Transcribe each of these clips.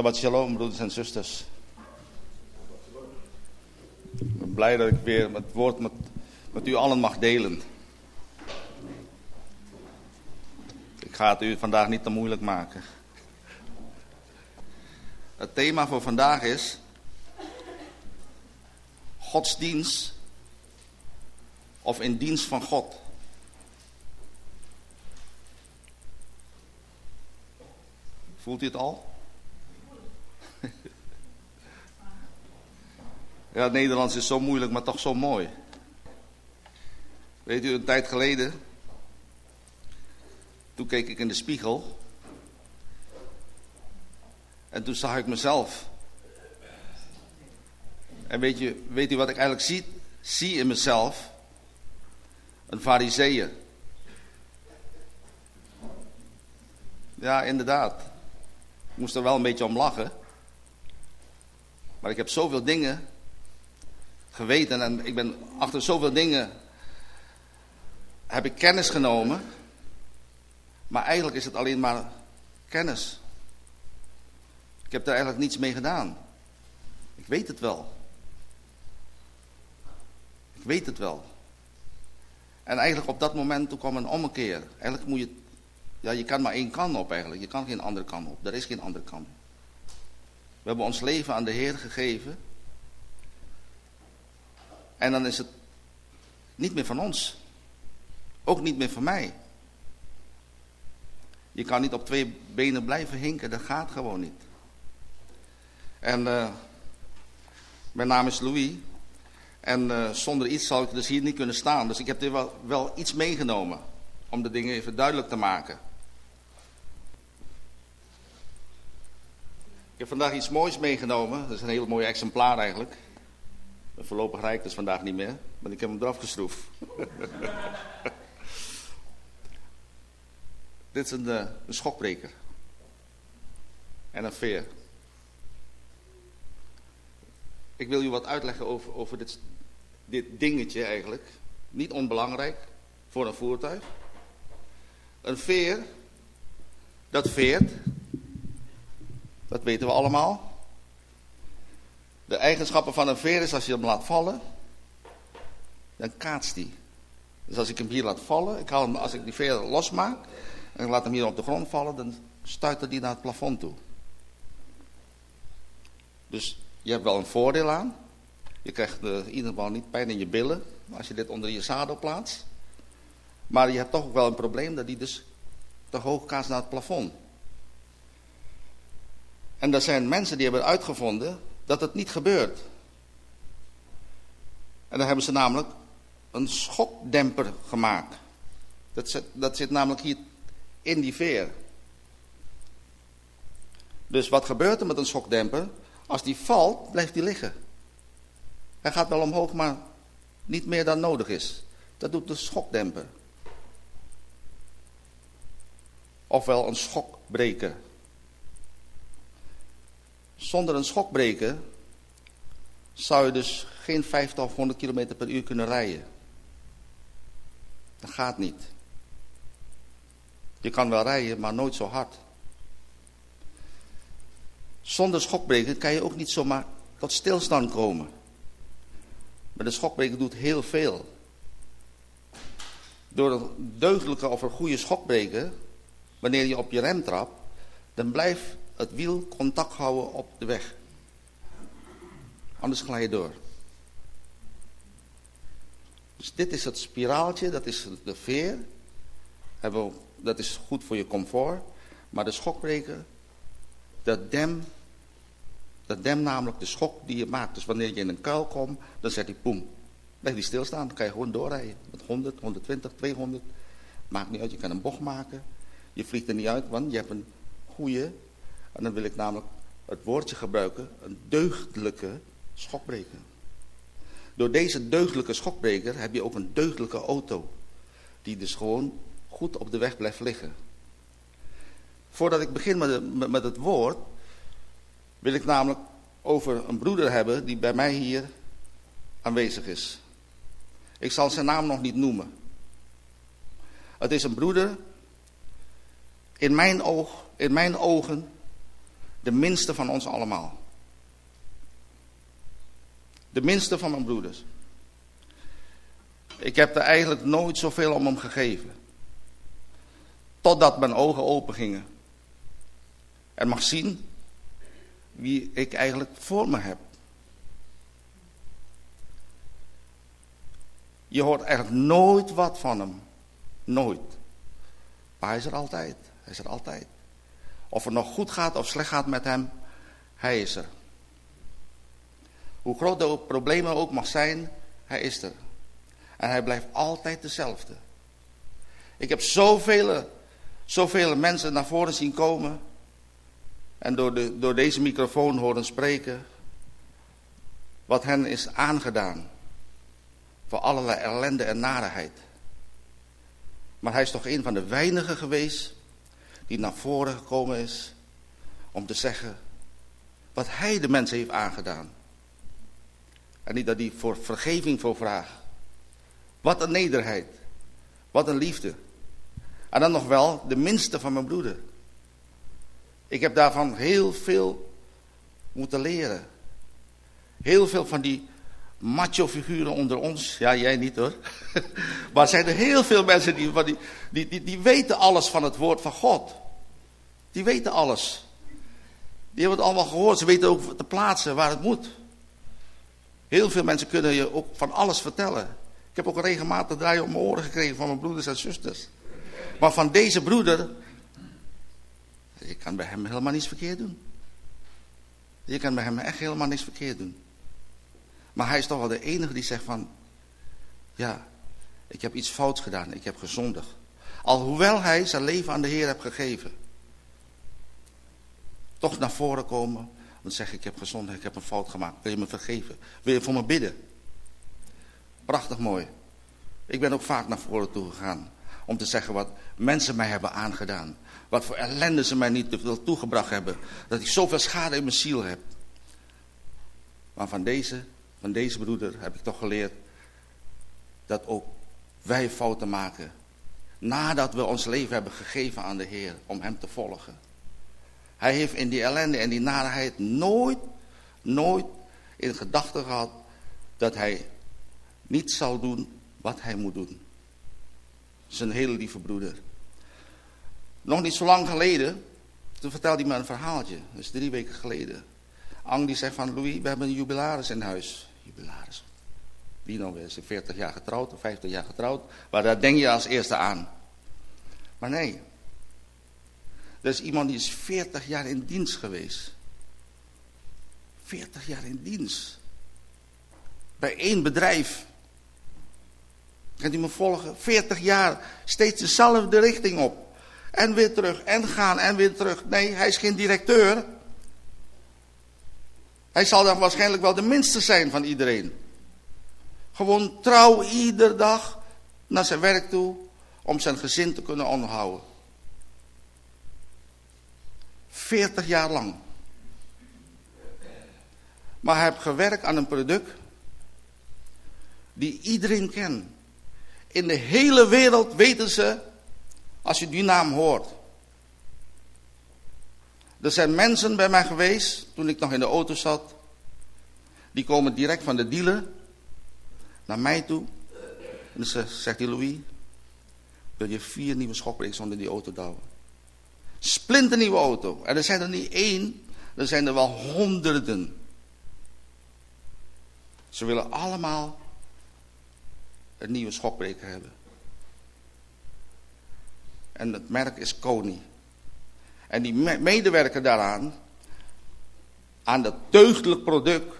Shabbat shalom, broeders en zusters. Ik ben blij dat ik weer het woord met, met u allen mag delen. Ik ga het u vandaag niet te moeilijk maken. Het thema voor vandaag is godsdienst of in dienst van God. Voelt u het al? Ja, het Nederlands is zo moeilijk, maar toch zo mooi. Weet u, een tijd geleden, toen keek ik in de spiegel. En toen zag ik mezelf. En weet, je, weet u wat ik eigenlijk zie? Zie in mezelf een fariseeër. Ja, inderdaad. Ik moest er wel een beetje om lachen. Maar ik heb zoveel dingen geweten en ik ben achter zoveel dingen heb ik kennis genomen. Maar eigenlijk is het alleen maar kennis. Ik heb er eigenlijk niets mee gedaan. Ik weet het wel. Ik weet het wel. En eigenlijk op dat moment toen kwam een ommekeer. Eigenlijk moet je, ja je kan maar één kant op eigenlijk. Je kan geen andere kant op. Er is geen andere kant. We hebben ons leven aan de Heer gegeven. En dan is het niet meer van ons. Ook niet meer van mij. Je kan niet op twee benen blijven hinken, dat gaat gewoon niet. En uh, mijn naam is Louis. En uh, zonder iets zal ik dus hier niet kunnen staan. Dus ik heb er wel, wel iets meegenomen. Om de dingen even duidelijk te maken. Ik heb vandaag iets moois meegenomen. Dat is een heel mooi exemplaar eigenlijk. Voorlopig rijdt dus vandaag niet meer, maar ik heb hem eraf geschroefd. Dit is een, uh, een schokbreker. En een veer. Ik wil u wat uitleggen over, over dit, dit dingetje eigenlijk. Niet onbelangrijk voor een voertuig. Een veer, dat veert. Dat weten we allemaal. De eigenschappen van een veer is als je hem laat vallen, dan kaatst die. Dus als ik hem hier laat vallen, ik haal hem, als ik die veer losmaak en ik laat hem hier op de grond vallen, dan stuit die naar het plafond toe. Dus je hebt wel een voordeel aan. Je krijgt uh, in ieder geval niet pijn in je billen als je dit onder je zadel plaatst. Maar je hebt toch ook wel een probleem dat die dus te hoog kaast naar het plafond. En er zijn mensen die hebben uitgevonden dat het niet gebeurt. En dan hebben ze namelijk een schokdemper gemaakt. Dat zit, dat zit namelijk hier in die veer. Dus wat gebeurt er met een schokdemper? Als die valt, blijft die liggen. Hij gaat wel omhoog, maar niet meer dan nodig is. Dat doet de schokdemper. Ofwel een schokbreker. Zonder een schokbreker zou je dus geen 50 of 100 km per uur kunnen rijden. Dat gaat niet. Je kan wel rijden, maar nooit zo hard. Zonder schokbreker kan je ook niet zomaar tot stilstand komen. Maar de schokbreker doet heel veel. Door een deugdelijke of een goede schokbreker, wanneer je op je rem trapt, dan blijft het wiel contact houden op de weg. Anders glij je door. Dus dit is het spiraaltje, dat is de veer. Dat is goed voor je comfort. Maar de schokbreker, dat dem, dat dem namelijk de schok die je maakt. Dus wanneer je in een kuil komt, dan zet hij poem. Blijf die stilstaan, dan kan je gewoon doorrijden. Met 100, 120, 200. Maakt niet uit, je kan een bocht maken. Je vliegt er niet uit, want je hebt een goede en dan wil ik namelijk het woordje gebruiken, een deugdelijke schokbreker. Door deze deugdelijke schokbreker heb je ook een deugdelijke auto. Die dus gewoon goed op de weg blijft liggen. Voordat ik begin met, met het woord, wil ik namelijk over een broeder hebben die bij mij hier aanwezig is. Ik zal zijn naam nog niet noemen. Het is een broeder, in mijn, oog, in mijn ogen, De minste van ons allemaal. De minste van mijn broeders. Ik heb er eigenlijk nooit zoveel om hem gegeven. Totdat mijn ogen open gingen. En mag zien wie ik eigenlijk voor me heb. Je hoort eigenlijk nooit wat van hem. Nooit. Maar hij is er altijd. Hij is er altijd. Of het nog goed gaat of slecht gaat met hem, hij is er. Hoe groot de problemen ook mag zijn, hij is er. En hij blijft altijd dezelfde. Ik heb zoveel, zoveel mensen naar voren zien komen. En door, de, door deze microfoon horen spreken. Wat hen is aangedaan. Voor allerlei ellende en narigheid. Maar hij is toch een van de weinigen geweest die naar voren gekomen is om te zeggen wat hij de mensen heeft aangedaan. En niet dat hij voor vergeving voor vraagt. Wat een nederheid. Wat een liefde. En dan nog wel de minste van mijn broeder. Ik heb daarvan heel veel moeten leren. Heel veel van die macho figuren onder ons. Ja, jij niet hoor. maar er zijn er heel veel mensen die, die, die, die, weten alles van het woord van God. Die weten alles. Die hebben het allemaal gehoord. Ze weten ook te plaatsen waar het moet. Heel veel mensen kunnen je ook van alles vertellen. Ik heb ook regelmatig draaien op mijn oren gekregen van mijn broeders en zusters. Maar van deze broeder, je kan bij hem helemaal niets verkeerd doen. Je kan bij hem echt helemaal niks verkeerd doen. Maar hij is toch wel de enige die zegt van, ja, ik heb iets fouts gedaan, ik heb gezondigd. Alhoewel hij zijn leven aan de Heer heeft gegeven. Toch naar voren komen, dan zeg ik, ik heb gezondigd, ik heb een fout gemaakt, wil je me vergeven? Wil je voor me bidden? Prachtig mooi. Ik ben ook vaak naar voren toe gegaan om te zeggen wat mensen mij hebben aangedaan. Wat voor ellende ze mij niet toegebracht hebben. Dat ik zoveel schade in mijn ziel heb. Maar van deze, van deze broeder heb ik toch geleerd dat ook wij fouten maken. Nadat we ons leven hebben gegeven aan de Heer om hem te volgen. Hij heeft in die ellende en die narigheid nooit, nooit in gedachten gehad dat hij niet zal doen wat hij moet doen. Zijn hele lieve broeder. Nog niet zo lang geleden, toen vertelde hij me een verhaaltje. Dat is drie weken geleden. Ang die zegt van, Louis, we hebben een jubilaris in huis. Jubilaris. Wie? Is 40 jaar getrouwd of 50 jaar getrouwd? Maar daar denk je als eerste aan. Maar nee. Er is iemand die is 40 jaar in dienst geweest. 40 jaar in dienst. Bij één bedrijf. Kan u me volgen? 40 jaar, steeds dezelfde richting op. En weer terug, en gaan, en weer terug. Nee, hij is geen directeur. Hij zal dan waarschijnlijk wel de minste zijn van iedereen. Gewoon trouw iedere dag naar zijn werk toe om zijn gezin te kunnen onderhouden. 40 jaar lang. Maar hij heeft gewerkt aan een product die iedereen kent. In de hele wereld weten ze, als je die naam hoort. Er zijn mensen bij mij geweest, toen ik nog in de auto zat. Die komen direct van de dealer naar mij toe. En dan zegt die Louis, wil je vier nieuwe schokbrekers onder die auto douwen? Splinternieuwe auto. En er zijn er niet één, er zijn er wel honderden. Ze willen allemaal een nieuwe schokbreker hebben. En het merk is Koni. En die medewerker daaraan, aan dat deugdelijk product,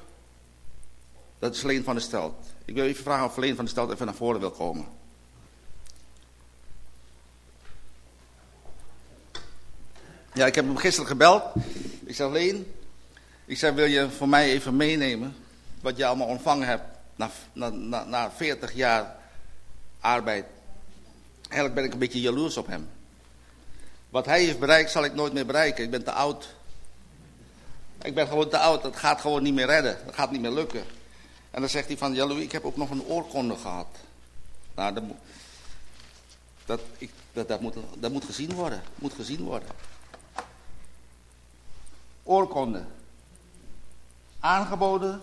dat is Leen van der Stelt. Ik wil even vragen of Leen van der Stelt even naar voren wil komen. Ja, ik heb hem gisteren gebeld. Ik zei, Leen, ik zei, wil je voor mij even meenemen wat je allemaal ontvangen hebt na, na, na, na 40 jaar arbeid. Eigenlijk ben ik een beetje jaloers op hem. Wat hij heeft bereikt zal ik nooit meer bereiken. Ik ben te oud. Ik ben gewoon te oud. Dat gaat gewoon niet meer redden. Dat gaat niet meer lukken. En dan zegt hij van, ja Louis, ik heb ook nog een oorkonde gehad. Nou, dat, dat, ik, dat, dat, moet, dat moet gezien worden. Moet gezien worden. oorkonde. Aangeboden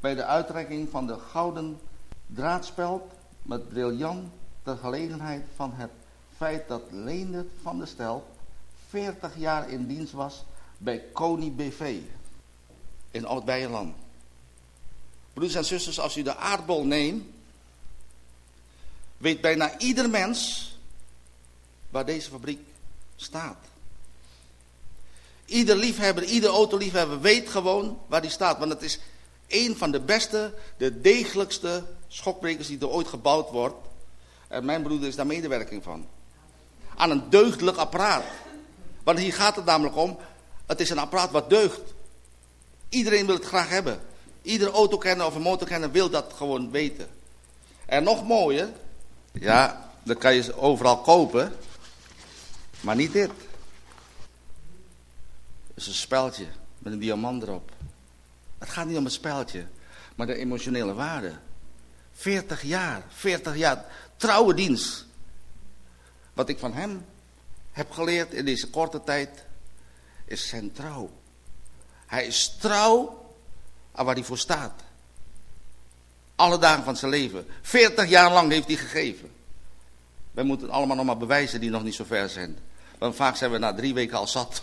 bij de uitrekking van de gouden draadspeld met briljant ter gelegenheid van het feit dat Leendert van der Stel 40 jaar in dienst was bij Koning BV in Oud-Beijerland. Broeders en zusters, als u de aardbol neemt, weet bijna ieder mens waar deze fabriek staat. Ieder liefhebber, ieder autoliefhebber weet gewoon waar die staat. Want het is een van de beste, de degelijkste schokbrekers die er ooit gebouwd wordt. En mijn broeder is daar medewerking van. Aan een deugdelijk apparaat. Want hier gaat het namelijk om, het is een apparaat wat deugt. Iedereen wil het graag hebben. Iedere autokenner of een motorkenner wil dat gewoon weten. En nog mooier, ja, dat kan je overal kopen, maar niet dit. Het is een speltje met een diamant erop. Het gaat niet om het speltje, maar de emotionele waarde. 40 jaar, 40 jaar trouwe dienst. Wat ik van hem heb geleerd in deze korte tijd, is zijn trouw. Hij is trouw aan waar hij voor staat. Alle dagen van zijn leven. 40 jaar lang heeft hij gegeven. Wij moeten allemaal nog maar bewijzen die nog niet zo ver zijn. Want vaak zijn we na drie weken al zat.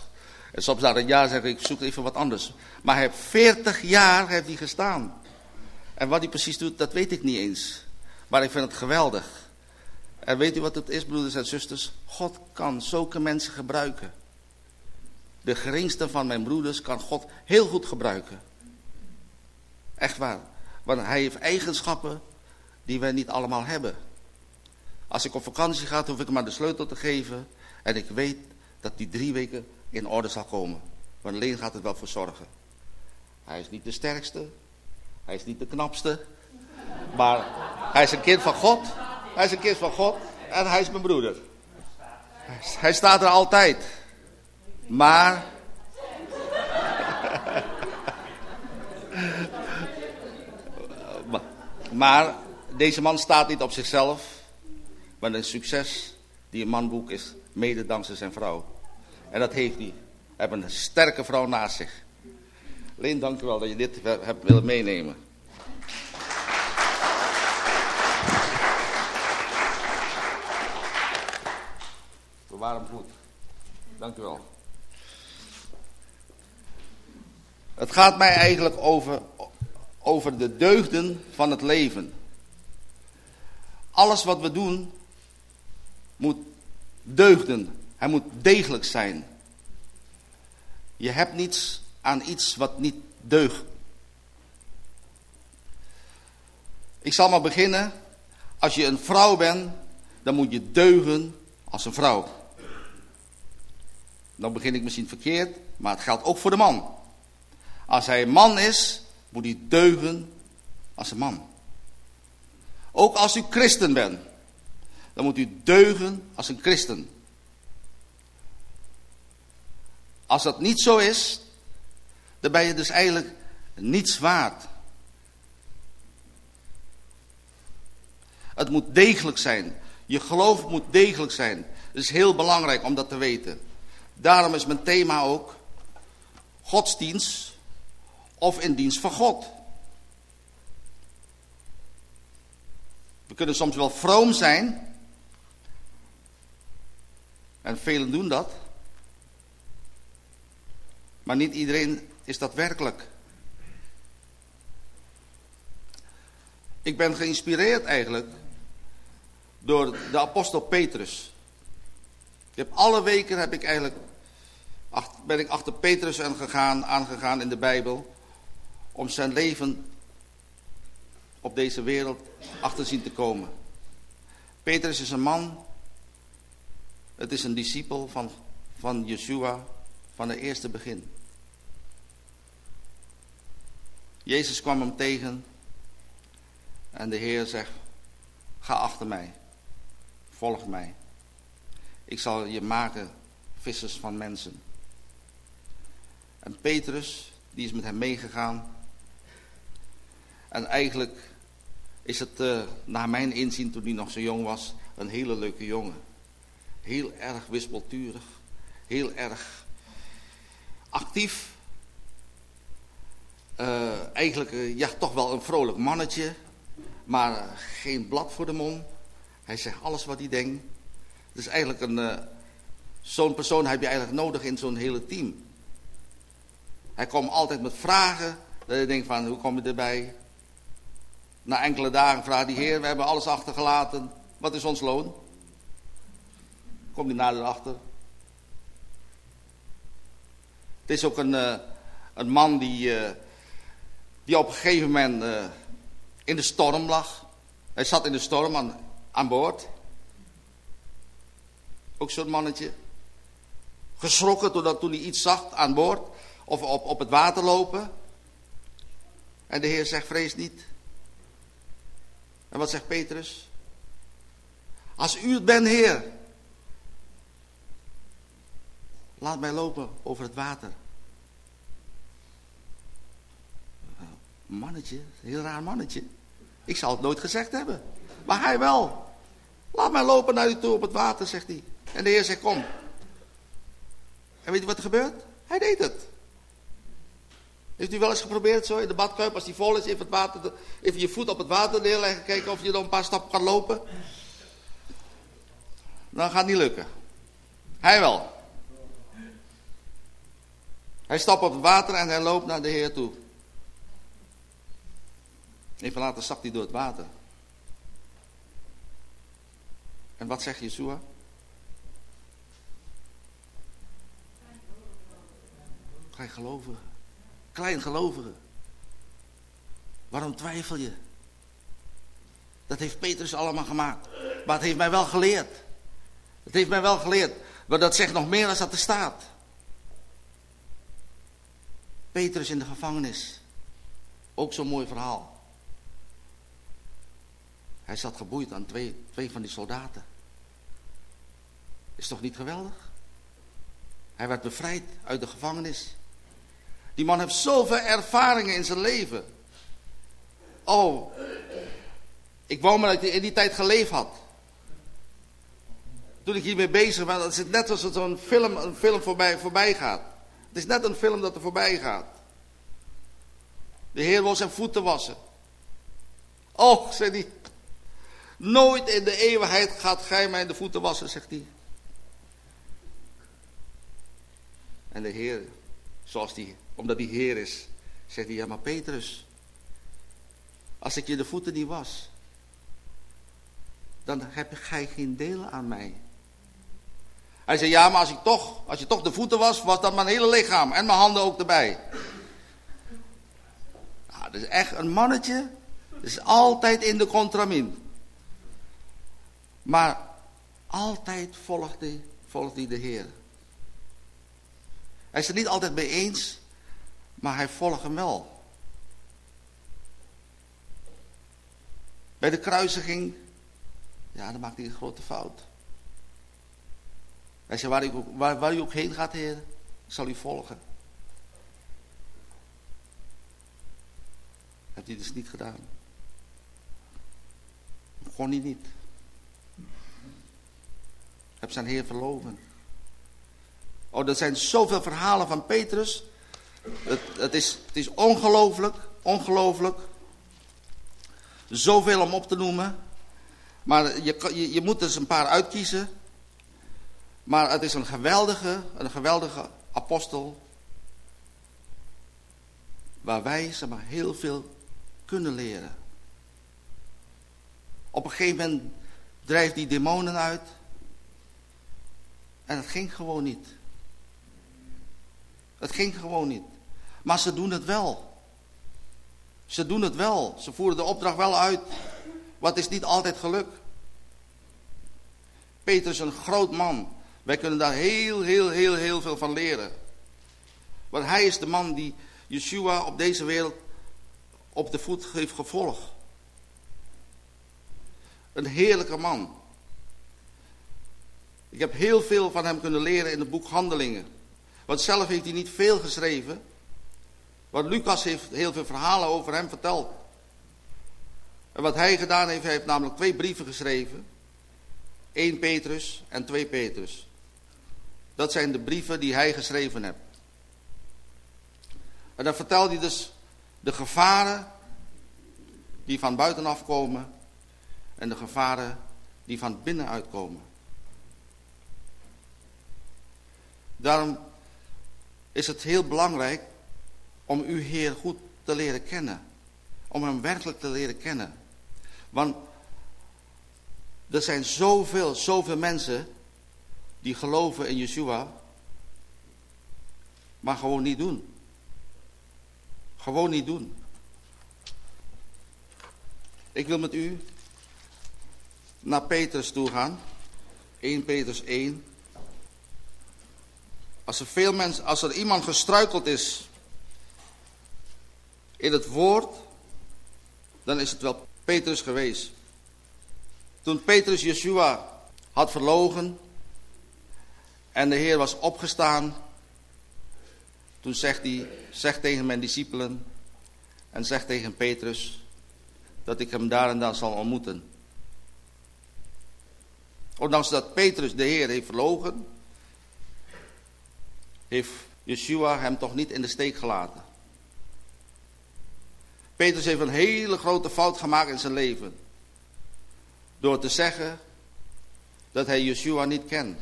En soms na een jaar zeg ik, ik zoek even wat anders. Maar hij heeft 40 jaar heeft hij gestaan. En wat hij precies doet, dat weet ik niet eens. Maar ik vind het geweldig. En weet u wat het is, broeders en zusters? God kan zulke mensen gebruiken. De geringste van mijn broeders kan God heel goed gebruiken. Echt waar. Want hij heeft eigenschappen die wij niet allemaal hebben. Als ik op vakantie ga, hoef ik hem maar de sleutel te geven. En ik weet dat die drie weken in orde zal komen. Want alleen gaat het wel voor zorgen. Hij is niet de sterkste. Hij is niet de knapste. Maar hij is een kind van God. Hij is een kind van God. En hij is mijn broeder. Hij staat er altijd. Maar... maar deze man staat niet op zichzelf. Maar een succes die een man boek is mede dankzij zijn vrouw. En dat heeft hij. Hij heeft een sterke vrouw naast zich. Leen, dank u wel dat je dit hebt willen meenemen. Hem goed. Dank u wel. Het gaat mij eigenlijk over, over de deugden van het leven. Alles wat we doen moet deugden. Hij moet degelijk zijn. Je hebt niets aan iets wat niet deugt. Ik zal maar beginnen. Als je een vrouw bent, dan moet je deugen als een vrouw. Dan begin ik misschien verkeerd, maar het geldt ook voor de man. Als hij een man is, moet hij deugen als een man. Ook als u christen bent, dan moet u deugen als een christen. Als dat niet zo is, dan ben je dus eigenlijk niets waard. Het moet degelijk zijn. Je geloof moet degelijk zijn. Het is heel belangrijk om dat te weten. Daarom is mijn thema ook godsdienst of in dienst van God. We kunnen soms wel vroom zijn. En velen doen dat. Maar niet iedereen is dat werkelijk. Ik ben geïnspireerd eigenlijk door de apostel Petrus. Ik heb alle weken heb ik eigenlijk, ben ik achter Petrus aangegaan, aangegaan in de Bijbel. Om zijn leven op deze wereld achter zien te komen. Petrus is een man. Het is een discipel van, van Yeshua van het eerste begin. Jezus kwam hem tegen en de Heer zegt, ga achter mij, volg mij. Ik zal je maken vissers van mensen. En Petrus, die is met hem meegegaan. En eigenlijk is het, uh, naar mijn inzien, toen hij nog zo jong was, een hele leuke jongen. Heel erg wispelturig, heel erg actief, uh, eigenlijk uh, ja, toch wel een vrolijk mannetje, maar geen blad voor de mond. Hij zegt alles wat hij denkt. Is eigenlijk een, zo'n persoon heb je eigenlijk nodig in zo'n hele team. Hij komt altijd met vragen, dat je denkt van, hoe kom je erbij? Na enkele dagen vraagt die heer, we hebben alles achtergelaten, wat is ons loon? Komt hij nader achter. Het is ook een, een man die die op een gegeven moment in de storm lag. Hij zat in de storm aan, aan boord. Ook zo'n mannetje. Geschrokken doordat toen hij iets zag aan boord of op, op het water lopen. En de Heer zegt, vrees niet. En wat zegt Petrus? Als u het bent, Heer, laat mij lopen over het water. Mannetje, een heel raar mannetje. Ik zal het nooit gezegd hebben. Maar hij wel. Laat mij lopen naar u toe op het water, zegt hij. En de Heer zegt, kom. En weet u wat er gebeurt? Hij deed het. Heeft u wel eens geprobeerd zo in de badkuip, als die vol is, even, het water, even je voet op het water neerleggen, kijken of je dan een paar stappen kan lopen? Dan gaat het niet lukken. Hij wel. Hij stapt op het water en hij loopt naar de Heer toe. Even later zakt hij door het water. En wat zegt Yeshua? Klein gelovige. Klein gelovige. Waarom twijfel je? Dat heeft Petrus allemaal gemaakt. Maar het heeft mij wel geleerd. Het heeft mij wel geleerd. Maar dat zegt nog meer dan dat er staat. Petrus in de gevangenis. Ook zo'n mooi verhaal. Hij zat geboeid aan twee, twee van die soldaten. Is toch niet geweldig? Hij werd bevrijd uit de gevangenis. Die man heeft zoveel ervaringen in zijn leven. Oh, ik wou maar dat hij in die tijd geleefd had. Toen ik hiermee bezig was, het is net als zo'n film, een film voorbij, voorbij gaat. Het is net een film dat er voorbij gaat. De Heer wil zijn voeten wassen. Oh, zei hij, Nooit in de eeuwigheid gaat gij mij de voeten wassen, zegt hij. En de Heer, zoals die, omdat die Heer is, zegt hij, ja maar Petrus, als ik je de voeten niet was, dan heb gij geen deel aan mij. Hij zei, ja maar als, ik toch, als je toch de voeten was, was dat mijn hele lichaam en mijn handen ook erbij. Nou, dat is echt een mannetje, dat is altijd in de contramin. Maar altijd volgt hij, volgt hij de Heer. Hij is er niet altijd mee eens, maar hij volgt hem wel. Bij de kruisiging, ja, dan maakt hij een grote fout. Hij zei, waar waar, u ook heen gaat, Heer, zal u volgen. Heeft hij dus niet gedaan. Gewoon niet niet heb zijn Heer verloven. Oh, er zijn zoveel verhalen van Petrus. Het, het is, het is ongelooflijk, ongelooflijk. Zoveel om op te noemen. Maar je, je, je moet dus een paar uitkiezen. Maar het is een geweldige, een geweldige apostel. Waar wij zeg maar, heel veel kunnen leren. Op een gegeven moment drijft die demonen uit. En het ging gewoon niet. Het ging gewoon niet. Maar ze doen het wel. Ze doen het wel. Ze voeren de opdracht wel uit. Wat is niet altijd geluk. Peter is een groot man. Wij kunnen daar heel, heel, heel, heel veel van leren. Want hij is de man die Yeshua op deze wereld op de voet heeft gevolgd. Een heerlijke man. Ik heb heel veel van hem kunnen leren in het boek Handelingen. Want zelf heeft hij niet veel geschreven. Want Lucas heeft heel veel verhalen over hem verteld. En wat hij gedaan heeft, hij heeft namelijk twee brieven geschreven. 1 Petrus en 2 Petrus. Dat zijn de brieven die hij geschreven heeft. En dan vertelt hij dus De gevaren die van buitenaf komen en de gevaren die van binnenuit komen. Daarom is het heel belangrijk om uw Heer goed te leren kennen. Om hem werkelijk te leren kennen. Want er zijn zoveel, zoveel mensen die geloven in Yeshua, maar gewoon niet doen. Gewoon niet doen. Ik wil met u naar Petrus toe gaan. 1 Petrus 1. Als er, veel mensen, als er iemand gestruikeld is in het woord, dan is het wel Petrus geweest. Toen Petrus Yeshua had verlogen en de Heer was opgestaan, toen zegt hij, zegt tegen mijn discipelen en zegt tegen Petrus dat ik hem daar en daar zal ontmoeten. Ondanks dat Petrus de Heer heeft verlogen, heeft Yeshua hem toch niet in de steek gelaten. Petrus heeft een hele grote fout gemaakt in zijn leven. Door te zeggen dat hij Yeshua niet kent.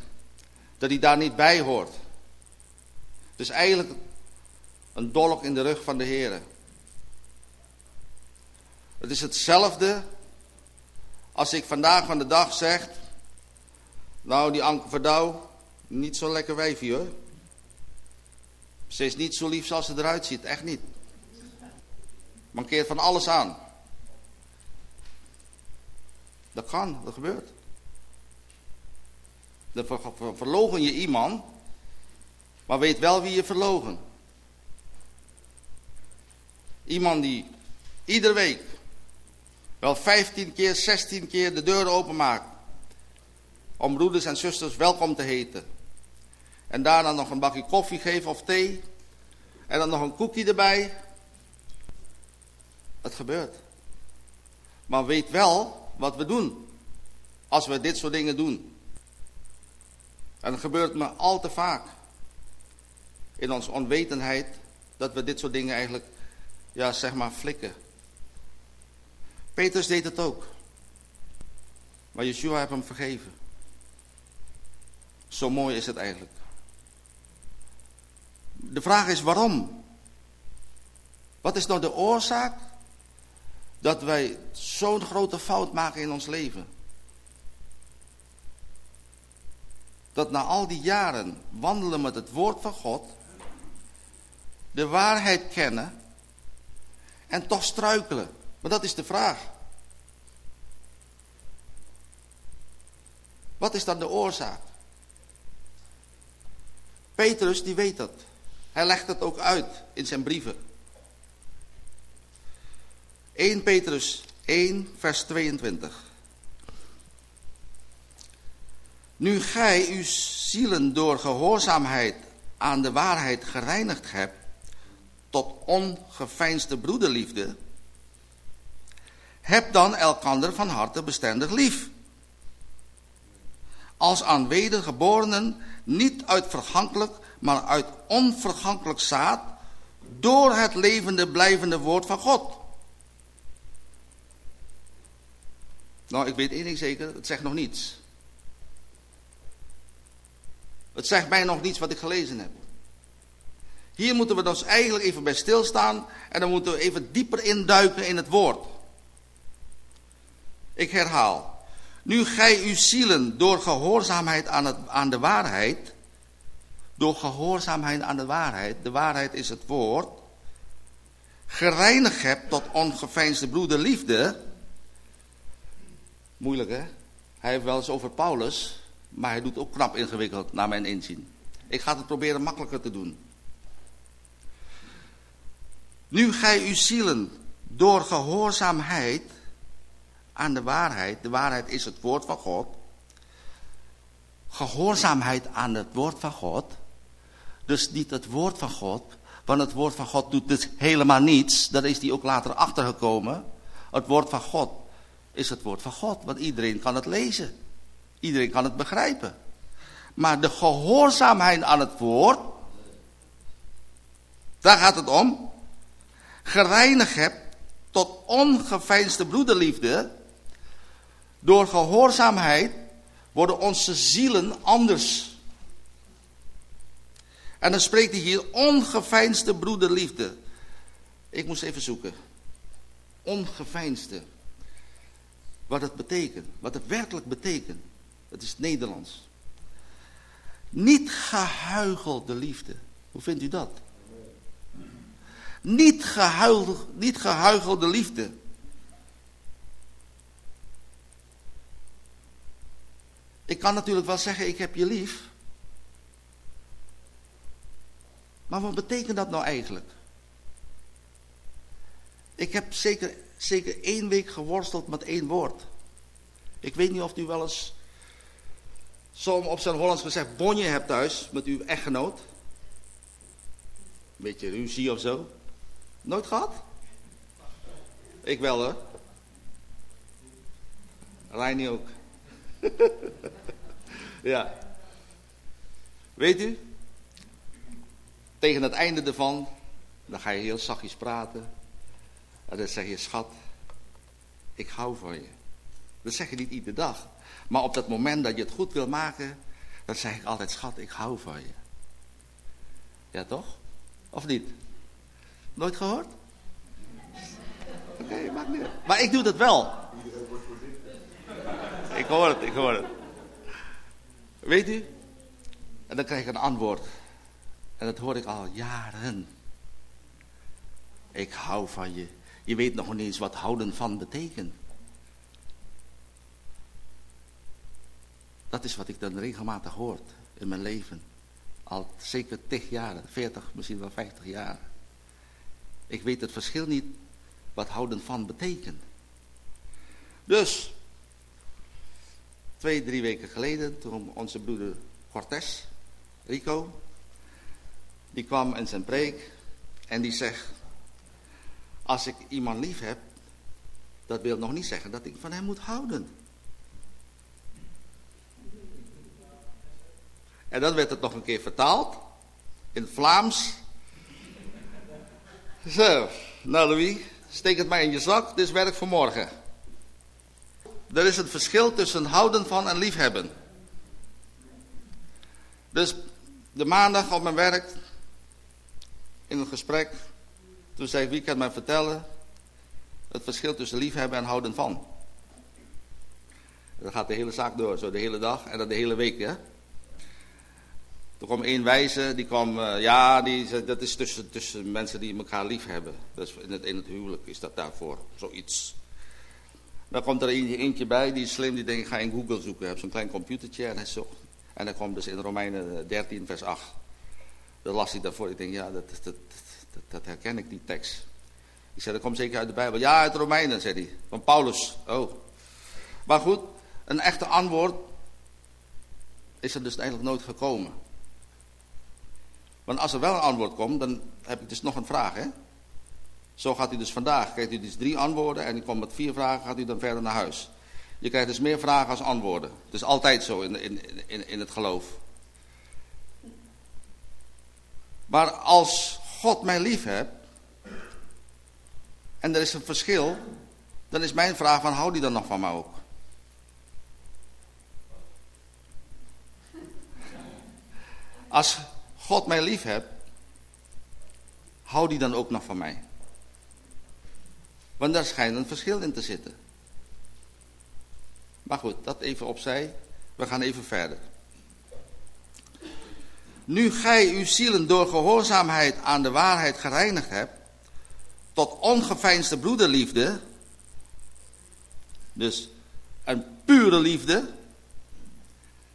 Dat hij daar niet bij hoort. Dus eigenlijk een dolk in de rug van de Heer. Het is hetzelfde als ik vandaag van de dag zeg... Nou, die Anke Verdouw, niet zo lekker wijfie hoor. Ze is niet zo lief zoals ze eruit ziet, echt niet. Mankeert van alles aan. Dat kan, dat gebeurt. Dan ver, verlogen je iemand, maar weet wel wie je verlogen. Iemand die iedere week wel 15 keer, 16 keer de deuren openmaakt. Om broeders en zusters welkom te heten. En daarna nog een bakje koffie geven of thee. En dan nog een koekje erbij. Het gebeurt. Maar weet wel wat we doen. Als we dit soort dingen doen. En gebeurt me al te vaak. In onze onwetendheid. Dat we dit soort dingen eigenlijk. Ja zeg maar flikken. Petrus deed het ook. Maar Yeshua heeft hem vergeven. Zo mooi is het eigenlijk. De vraag is waarom? Wat is nou de oorzaak dat wij zo'n grote fout maken in ons leven? Dat na al die jaren wandelen met het woord van God, de waarheid kennen en toch struikelen. Maar dat is de vraag. Wat is dan de oorzaak? Petrus die weet dat. Hij legt het ook uit in zijn brieven. 1 Petrus 1 vers 22. Nu gij uw zielen door gehoorzaamheid aan de waarheid gereinigd hebt tot ongeveinsde broederliefde, heb dan elkander van harte bestendig lief. Als aan wedergeborenen niet uit vergankelijk, maar uit onvergankelijk zaad, door het levende blijvende woord van God. Nou, ik weet één ding zeker, het zegt nog niets. Het zegt mij nog niets wat ik gelezen heb. Hier moeten we dus eigenlijk even bij stilstaan en dan moeten we even dieper induiken in het woord. Ik herhaal. Nu gij uw zielen door gehoorzaamheid aan, het, aan de waarheid, door gehoorzaamheid aan de waarheid, de waarheid is het woord, gereinigd hebt tot ongeveinsde broederliefde. Moeilijk hè? Hij heeft wel eens over Paulus, maar hij doet ook knap ingewikkeld naar mijn inzien. Ik ga het proberen makkelijker te doen. Nu gij uw zielen door gehoorzaamheid aan de waarheid. De waarheid is het woord van God. Gehoorzaamheid aan het woord van God. Dus niet het woord van God. Want het woord van God doet dus helemaal niets. Daar is hij ook later achtergekomen. Het woord van God is het woord van God. Want iedereen kan het lezen. Iedereen kan het begrijpen. Maar de gehoorzaamheid aan het woord. Daar gaat het om. gereinigd tot ongeveinsde broederliefde, door gehoorzaamheid worden onze zielen anders. En dan spreekt hij hier ongeveinsde broederliefde. Ik moest even zoeken. Ongeveinsde. Wat het betekent. Wat het werkelijk betekent. Het is Nederlands. Niet gehuigelde liefde. Hoe vindt u dat? Niet, gehuigelde, niet gehuigelde liefde. Ik kan natuurlijk wel zeggen, ik heb je lief. Maar wat betekent dat nou eigenlijk? Ik heb zeker, zeker één week geworsteld met één woord. Ik weet niet of u wel eens, zo op zijn Hollands gezegd, bonje hebt thuis met uw echtgenoot. Een beetje ruzie of zo. Nooit gehad? Ik wel hoor. Reini ook. ja. Weet u? Tegen het einde ervan, dan ga je heel zachtjes praten. En dan zeg je, schat, ik hou van je. Dat zeg je niet iedere dag. Maar op dat moment dat je het goed wil maken, dan zeg ik altijd, schat, ik hou van je. Ja toch? Of niet? Nooit gehoord? Oké, okay, maakt niet Maar ik doe dat wel. Ik hoor het, ik hoor het. Weet u? En dan krijg ik een antwoord. En dat hoor ik al jaren. Ik hou van je. Je weet nog niet eens wat houden van betekent. Dat is wat ik dan regelmatig hoor in mijn leven. Al zeker tig jaar, 40, misschien wel 50 jaar. Ik weet het verschil niet wat houden van betekent. Dus, twee, drie weken geleden, toen onze broeder Cortés, Rico, die kwam in zijn preek en die zegt, als ik iemand lief heb, dat wil nog niet zeggen dat ik van hem moet houden. En dan werd het nog een keer vertaald in Vlaams. Zo, nou Louis, steek het maar in je zak, dit is werk voor morgen. Er is een verschil tussen houden van en liefhebben. Dus de maandag op mijn werk, in een gesprek, toen zei ik, wie kan mij vertellen het verschil tussen liefhebben en houden van? En dan gaat de hele zaak door, zo de hele dag en dan de hele week, hè. Er kwam één wijze, die kwam, uh, ja, die, dat is tussen, tussen mensen die elkaar lief hebben. Dus in het, in het huwelijk is dat daarvoor, zoiets. Dan komt er eentje, bij, die is slim, die denkt, ik ga in Google zoeken. Heb zo'n klein computertje en hij zocht. En dan kwam dus in Romeinen 13 vers 8. Dat las hij daarvoor, ik denk, ja, dat, dat, dat, herken ik, die tekst. Ik zei, dat komt zeker uit de Bijbel. Ja, uit Romeinen, zei hij, van Paulus. Oh. Maar goed, een echte antwoord is er dus eigenlijk nooit gekomen. Want als er wel een antwoord komt, dan heb ik dus nog een vraag. Hè? Zo gaat u dus vandaag, krijgt u dus drie antwoorden en u komt met vier vragen, gaat u dan verder naar huis. Je krijgt dus meer vragen als antwoorden. Het is altijd zo in, in, in, in het geloof. Maar als God mij lief hebt, en er is een verschil, dan is mijn vraag van, houdt hij dan nog van mij ook? Als God mij lief hebt, hou die dan ook nog van mij. Want daar schijnt een verschil in te zitten. Maar goed, dat even opzij. We gaan even verder. Nu gij uw zielen door gehoorzaamheid aan de waarheid gereinigd hebt, tot ongeveinsde broederliefde, dus een pure liefde,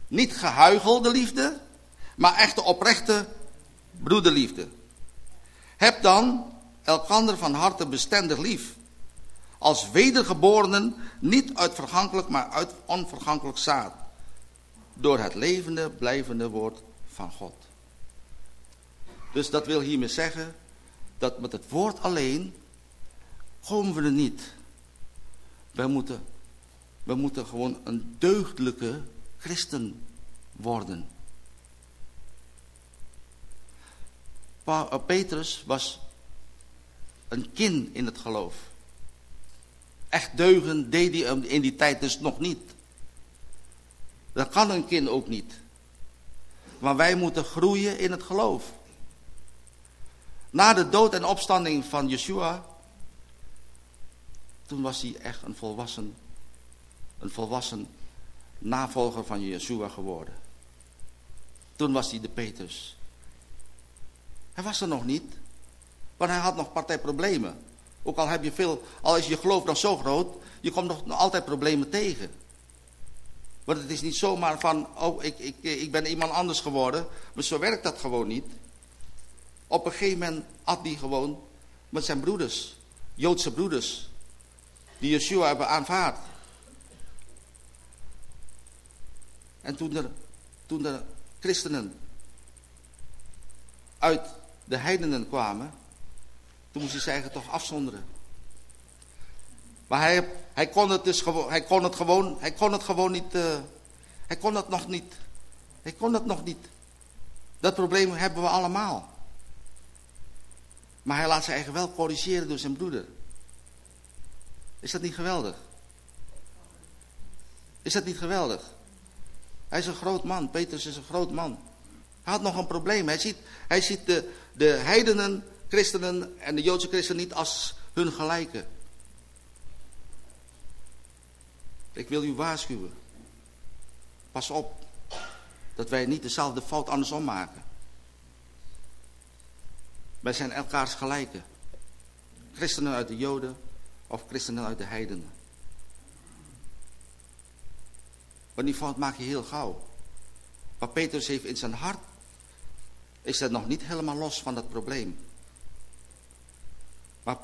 niet gehuigelde liefde, maar echte oprechte broederliefde. Heb dan elkander van harte bestendig lief. Als wedergeborenen, niet uit vergankelijk, maar uit onvergankelijk zaad. Door het levende, blijvende woord van God. Dus dat wil hiermee zeggen, dat met het woord alleen komen we er niet. We moeten, we moeten gewoon een deugdelijke christen worden. Eh, Petrus was een kind in het geloof. Echt deugen deed hij in die tijd dus nog niet. Dat kan een kind ook niet. Maar wij moeten groeien in het geloof. Na de dood en opstanding van Yeshua, toen was hij echt een volwassen, een volwassen navolger van Yeshua geworden. Toen was hij de Petrus. Hij was er nog niet, want hij had nog partijproblemen. Ook al heb je veel, al is je geloof nog zo groot, je komt nog altijd problemen tegen. Want het is niet zomaar van, oh, ik, ik, ik ben iemand anders geworden. Maar zo werkt dat gewoon niet. Op een gegeven moment had hij gewoon met zijn broeders, Joodse broeders, die Yeshua hebben aanvaard. En toen er, toen de christenen uit de heidenen kwamen, toen moest hij zich eigen toch afzonderen. Maar hij, hij kon het dus gewoon, hij kon het gewoon, hij kon het gewoon niet, uh, hij kon het nog niet. Hij kon het nog niet. Dat probleem hebben we allemaal. Maar hij laat zich eigen wel corrigeren door zijn broeder. Is dat niet geweldig? Is dat niet geweldig? Hij is een groot man. Petrus is een groot man. Hij had nog een probleem. Hij ziet, hij ziet de, de heidenen, christenen en de Joodse christenen niet als hun gelijken. Ik wil u waarschuwen. Pas op dat wij niet dezelfde fout andersom maken. Wij zijn elkaars gelijken. Christenen uit de Joden of christenen uit de heidenen. Want die fout maak je heel gauw. Maar Petrus heeft in zijn hart, is dat nog niet helemaal los van dat probleem. Maar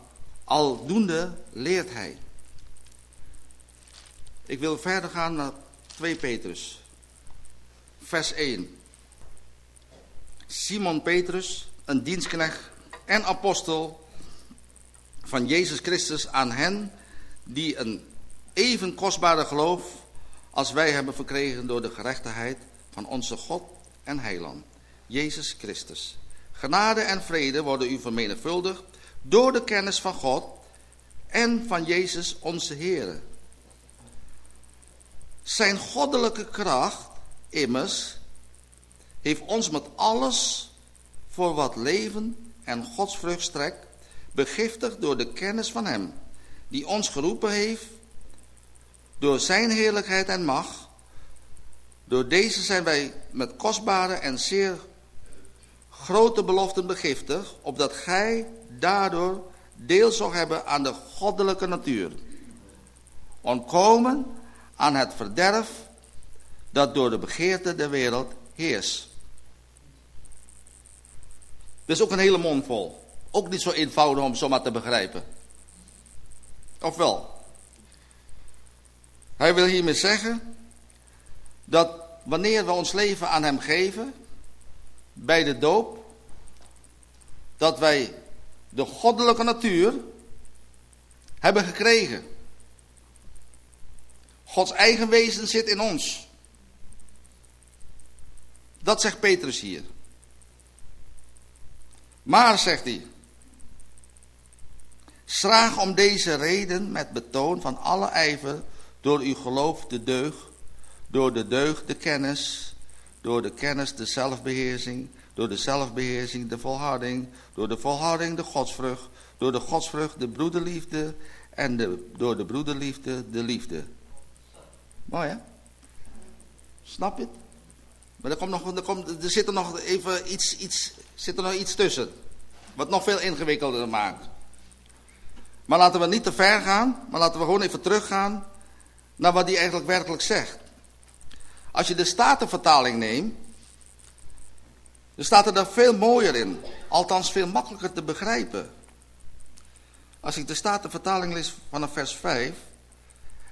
aldoende leert hij. Ik wil verder gaan naar 2 Petrus. Vers 1. Simon Petrus, een dienstknecht en apostel van Jezus Christus aan hen die een even kostbare geloof als wij hebben verkregen door de gerechtigheid van onze God en Heiland, Jezus Christus. Genade en vrede worden u vermenigvuldigd door de kennis van God en van Jezus onze Heer. Zijn goddelijke kracht, immers, heeft ons met alles voor wat leven en godsvrucht strekt, begiftigd door de kennis van Hem, die ons geroepen heeft door Zijn heerlijkheid en macht. Door deze zijn wij met kostbare en zeer grote beloften begiftigd, opdat gij daardoor deel zou hebben aan de goddelijke natuur. Ontkomen aan het verderf dat door de begeerte der wereld heerst. Is ook een hele mond vol. Ook niet zo eenvoudig om zomaar te begrijpen. Of wel? Hij wil hiermee zeggen dat wanneer we ons leven aan hem geven, bij de doop, dat wij de goddelijke natuur hebben gekregen. Gods eigen wezen zit in ons. Dat zegt Petrus hier. Maar, zegt hij, schraag om deze reden met betoon van alle ijver door uw geloof de deugd, door de deugd de kennis, door de kennis de zelfbeheersing, door de zelfbeheersing de volharding, door de volharding de godsvrucht, door de godsvrucht de broederliefde en de, door de broederliefde de liefde. Mooi hè? Snap je het? Maar er, komt nog, er, komt, er zit er nog even iets, iets, zit er nog iets tussen. Wat nog veel ingewikkelder maakt. Maar laten we niet te ver gaan, maar laten we gewoon even teruggaan naar wat hij eigenlijk werkelijk zegt. Als je de Statenvertaling neemt, dan staat er daar veel mooier in. Althans veel makkelijker te begrijpen. Als ik de Statenvertaling lees vanaf vers 5.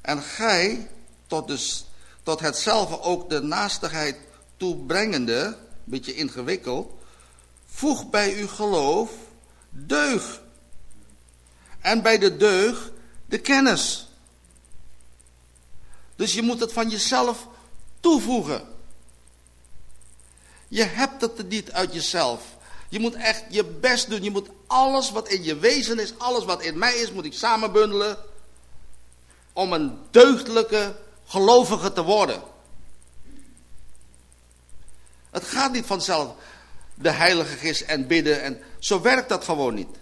En gij, tot, dus, tot hetzelfde ook de naastigheid toebrengende, beetje ingewikkeld, voeg bij uw geloof deug. En bij de deug de kennis. Dus je moet het van jezelf toevoegen. Je hebt het niet uit jezelf. Je moet echt je best doen. Je moet alles wat in je wezen is, alles wat in mij is, moet ik samenbundelen om een deugdelijke gelovige te worden. Het gaat niet vanzelf, de Heilige Geest en bidden. En zo werkt dat gewoon niet.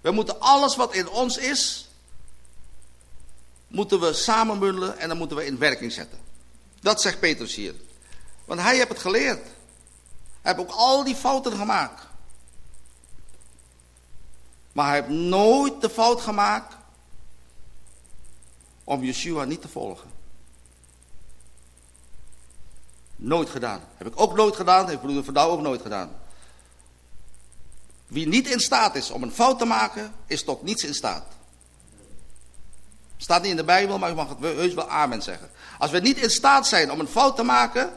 We moeten alles wat in ons is, moeten we samenbundelen en dan moeten we in werking zetten. Dat zegt Petrus hier. Want hij heeft het geleerd. Hij heeft ook al die fouten gemaakt. Maar hij heeft nooit de fout gemaakt om Yeshua niet te volgen. Nooit gedaan. Heb ik ook nooit gedaan, heeft broeder Verdouw ook nooit gedaan. Wie niet in staat is om een fout te maken, is tot niets in staat. Staat niet in de Bijbel, maar u mag het heus wel amen zeggen. Als we niet in staat zijn om een fout te maken,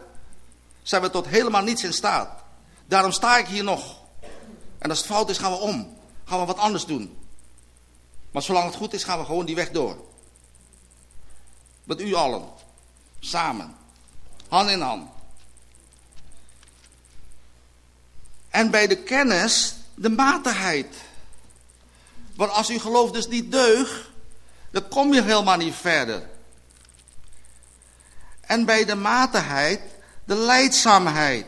zijn we tot helemaal niets in staat. Daarom sta ik hier nog. En als het fout is, gaan we om. Gaan we wat anders doen. Maar zolang het goed is, gaan we gewoon die weg door. Met u allen. Samen. Hand in hand. En bij de kennis de matigheid. Want als u geloof dus niet deugt, dan kom je helemaal niet verder. En bij de matigheid de leidzaamheid.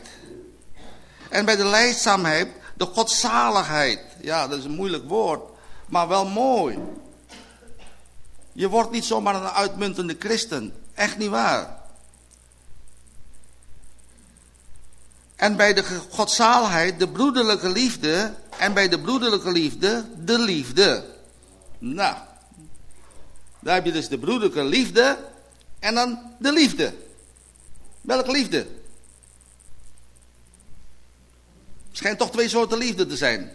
En bij de leidzaamheid de godzaligheid. Ja, dat is een moeilijk woord, maar wel mooi. Je wordt niet zomaar een uitmuntende christen. Echt niet waar. En bij de godzaligheid de broederlijke liefde. En bij de broederlijke liefde de liefde. Nou, daar heb je dus de broederlijke liefde en dan de liefde. Welke liefde? schijnt toch twee soorten liefde te zijn.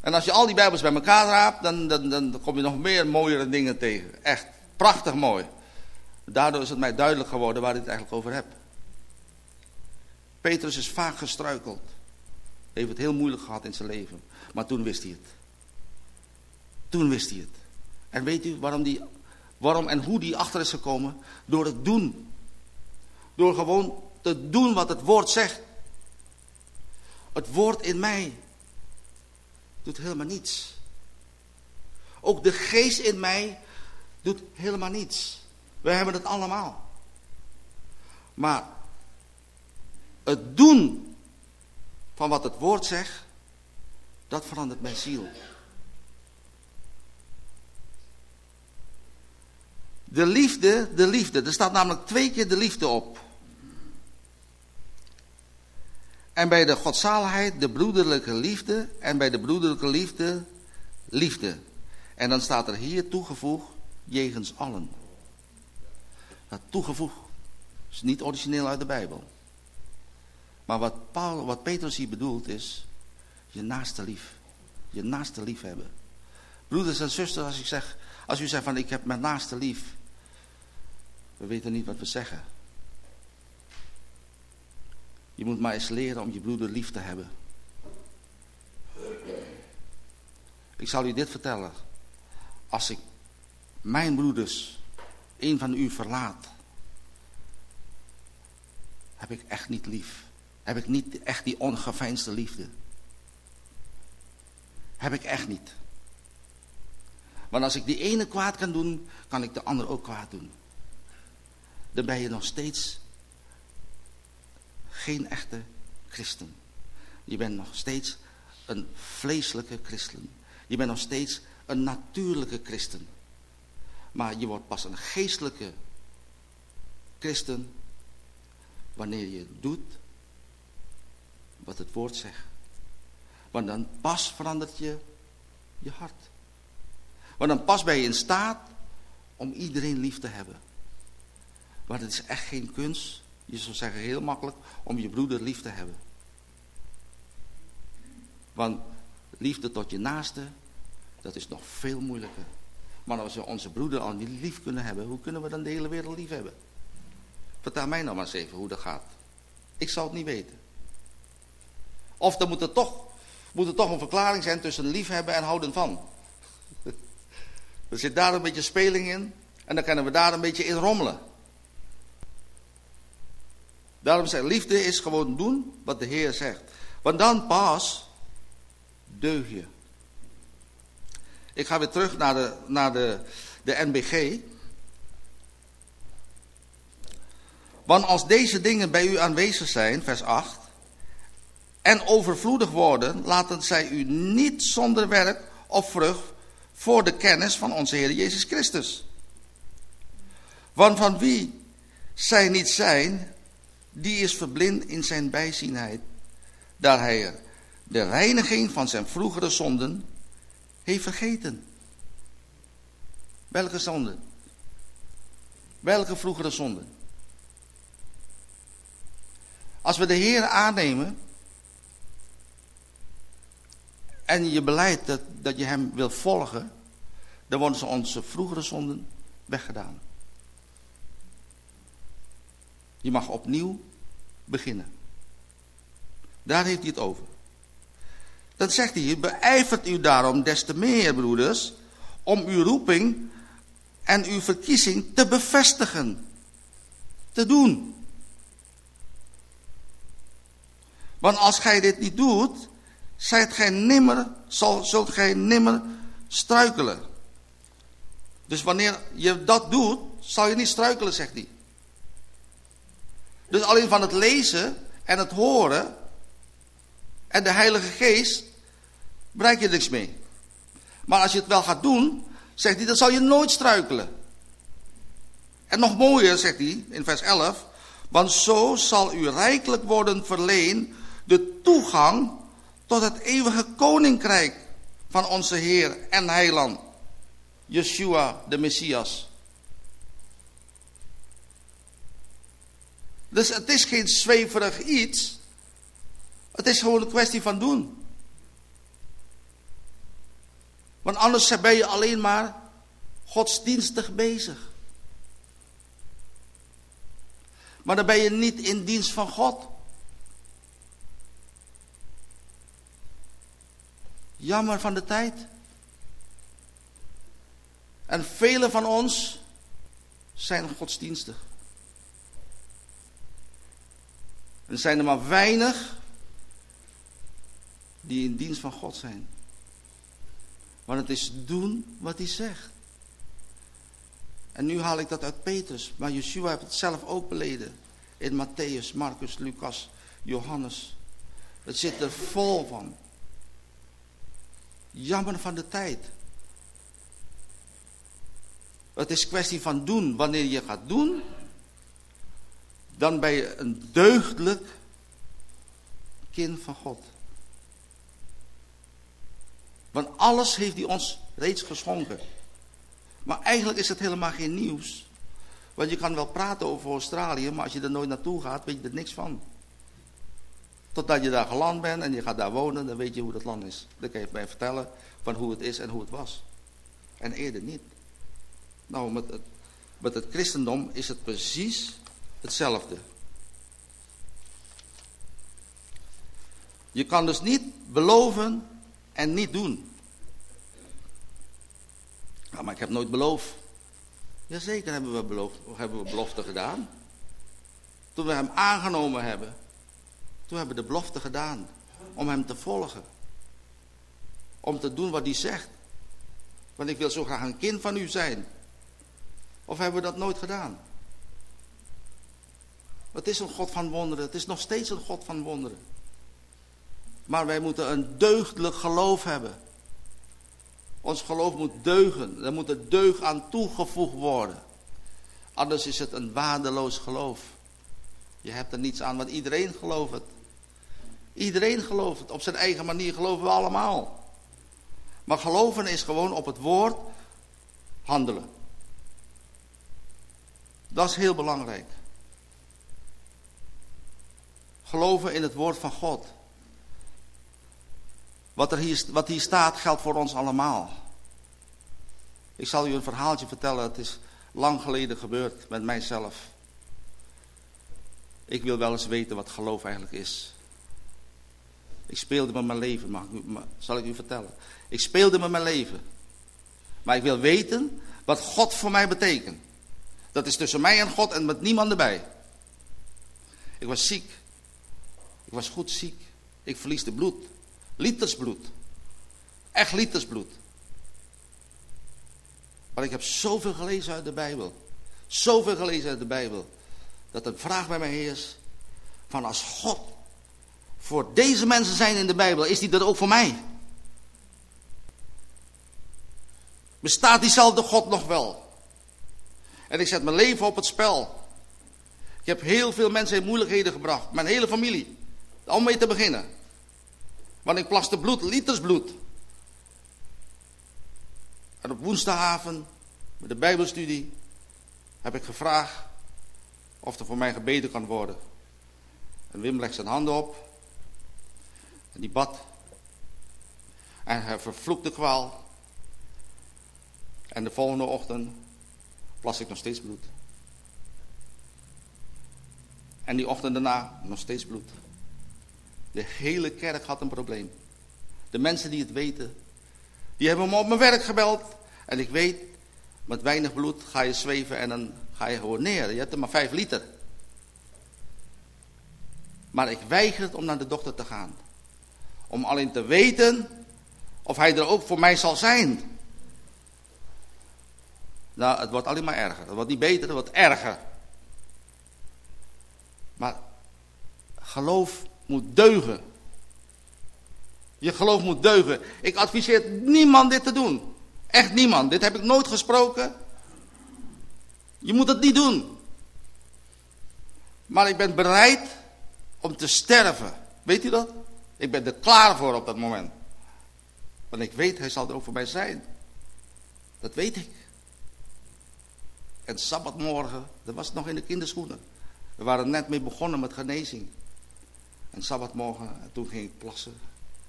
En als je al die Bijbels bij elkaar raapt, dan, dan, dan kom je nog meer mooiere dingen tegen. Echt prachtig mooi. Daardoor is het mij duidelijk geworden waar ik het eigenlijk over heb. Petrus is vaak gestruikeld. Heeft het heel moeilijk gehad in zijn leven. Maar toen wist hij het. Toen wist hij het. En weet u waarom, die, waarom en hoe die achter is gekomen? Door het doen. Door gewoon te doen wat het woord zegt. Het woord in mij doet helemaal niets. Ook de geest in mij doet helemaal niets. We hebben het allemaal. Maar het doen van wat het woord zegt, dat verandert mijn ziel. De liefde, de liefde. Er staat namelijk twee keer de liefde op. En bij de godzaligheid de broederlijke liefde. En bij de broederlijke liefde liefde. En dan staat er hier toegevoegd jegens allen. Dat toegevoegd is niet origineel uit de Bijbel. Maar wat, Paul, wat Petrus hier bedoelt is je naaste lief. Je naaste lief hebben. Broeders en zusters, als, ik zeg, als u zegt van ik heb mijn naaste lief. We weten niet wat we zeggen. Je moet maar eens leren om je broeder lief te hebben. Ik zal u dit vertellen. Als ik mijn broeders, een van u verlaat, heb ik echt niet lief. Heb ik niet echt die ongeveinsde liefde. Heb ik echt niet. Want als ik die ene kwaad kan doen, kan ik de ander ook kwaad doen. Dan ben je nog steeds geen echte christen. Je bent nog steeds een vleeselijke christen. Je bent nog steeds een natuurlijke christen. Maar je wordt pas een geestelijke christen wanneer je doet wat het woord zegt. Want dan pas verandert je je hart. Want dan pas ben je in staat om iedereen lief te hebben. Want het is echt geen kunst je zou zeggen heel makkelijk om je broeder lief te hebben. Want liefde tot je naaste, dat is nog veel moeilijker. Maar als we onze broeder al niet lief kunnen hebben, hoe kunnen we dan de hele wereld lief hebben? Vertel mij nou maar eens even hoe dat gaat. Ik zal het niet weten. Of er moet er toch, moet er toch een verklaring zijn tussen liefhebben en houden van. Er zit daar een beetje speling in en dan kunnen we daar een beetje in rommelen. Daarom zegt liefde is gewoon doen wat de Heer zegt. Want dan pas deug je? Ik ga weer terug naar de, naar de, de NBG. Want als deze dingen bij u aanwezig zijn, vers 8, en overvloedig worden, laten zij u niet zonder werk of vrucht voor de kennis van onze Heer Jezus Christus. Want van wie zij niet zijn, die is verblind in zijn bijzienheid, daar hij de reiniging van zijn vroegere zonden heeft vergeten. Welke zonden? Welke vroegere zonden? Als we de Heer aannemen en je beleidt dat, dat je Hem wil volgen, dan worden ze onze vroegere zonden weggedaan. Je mag opnieuw beginnen. Daar heeft hij het over. Dan zegt hij, beijvert u daarom des te meer, broeders, om uw roeping en uw verkiezing te bevestigen. Te doen. Want als gij dit niet doet, zijt gij nimmer, zal, zult gij nimmer struikelen. Dus wanneer je dat doet, zal je niet struikelen, zegt hij. Dus alleen van het lezen en het horen en de Heilige Geest bereik je niks mee. Maar als je het wel gaat doen, zegt hij, dan zal je nooit struikelen. En nog mooier, zegt hij in vers 11, want zo zal u rijkelijk worden verleen de toegang tot het eeuwige koninkrijk van onze Heer en Heiland, Yeshua de Messias. Dus het is geen zweverig iets. Het is gewoon een kwestie van doen. Want anders ben je alleen maar godsdienstig bezig. Maar dan ben je niet in dienst van God. Jammer van de tijd. En velen van ons zijn godsdienstig. Er zijn er maar weinig die in dienst van God zijn. Want het is doen wat hij zegt. En nu haal ik dat uit Petrus. Maar Yeshua heeft het zelf ook beleden. In Matthäus, Marcus, Lucas, Johannes. Het zit er vol van. Jammer van de tijd. Het is kwestie van doen. Wanneer je gaat doen, dan ben je een deugdelijk kind van God. Want alles heeft hij ons reeds geschonken. Maar eigenlijk is het helemaal geen nieuws. Want je kan wel praten over Australië, maar als je er nooit naartoe gaat, weet je er niks van. Totdat je daar geland bent en je gaat daar wonen, dan weet je hoe dat land is. Dan kan je mij vertellen van hoe het is en hoe het was. En eerder niet. Nou, met het, met het christendom is het precies hetzelfde. Je kan dus niet beloven en niet doen. Ja, maar ik heb nooit beloofd. Jazeker hebben we, beloofd, hebben we belofte gedaan. Toen we hem aangenomen hebben, toen hebben we de belofte gedaan om hem te volgen. Om te doen wat hij zegt. Want ik wil zo graag een kind van u zijn. Of hebben we dat nooit gedaan? Het is een God van wonderen. Het is nog steeds een God van wonderen. Maar wij moeten een deugdelijk geloof hebben. Ons geloof moet deugen. Er moet een deug aan toegevoegd worden. Anders is het een waardeloos geloof. Je hebt er niets aan, want iedereen gelooft het. Iedereen gelooft. Op zijn eigen manier geloven we allemaal. Maar geloven is gewoon op het woord handelen. Dat is heel belangrijk. Geloven in het woord van God. Wat, er hier, wat hier staat geldt voor ons allemaal. Ik zal u een verhaaltje vertellen. Het is lang geleden gebeurd met mijzelf. Ik wil wel eens weten wat geloof eigenlijk is. Ik speelde met mijn leven, zal ik u vertellen. Ik speelde met mijn leven. Maar ik wil weten wat God voor mij betekent. Dat is tussen mij en God en met niemand erbij. Ik was ziek. Ik was goed ziek. Ik verliesde bloed. Liters bloed. Echt litersbloed. Maar ik heb zoveel gelezen uit de Bijbel. Zoveel gelezen uit de Bijbel. Dat een vraag bij mij is. Van als God voor deze mensen zijn in de Bijbel. Is die dat ook voor mij? Bestaat diezelfde God nog wel? En ik zet mijn leven op het spel. Ik heb heel veel mensen in moeilijkheden gebracht. Mijn hele familie. Om mee te beginnen. Want ik plaste bloed, liters bloed. En op woensdagavond, met de Bijbelstudie, heb ik gevraagd of er voor mij gebeden kan worden. En Wim legt zijn handen op. En die bad. En hij vervloekte kwaal. En de volgende ochtend plas ik nog steeds bloed. En die ochtend daarna nog steeds bloed. De hele kerk had een probleem. De mensen die het weten, die hebben me op mijn werk gebeld. En ik weet, met weinig bloed ga je zweven en dan ga je gewoon neer. Je hebt er maar vijf liter. Maar ik weiger om naar de dokter te gaan. Om alleen te weten of hij er ook voor mij zal zijn. Nou, het wordt alleen maar erger. Het wordt niet beter, het wordt erger. Maar geloof moet deugen. Je geloof moet deugen. Ik adviseer niemand dit te doen. Echt niemand. Dit heb ik nooit gesproken. Je moet het niet doen. Maar ik ben bereid om te sterven. Weet u dat? Ik ben er klaar voor op dat moment. Want ik weet, hij zal er ook voor mij zijn. Dat weet ik. En sabbatmorgen, dat was nog in de kinderschoenen. We waren net mee begonnen met genezing. En sabbatmorgen, en toen ging ik plassen.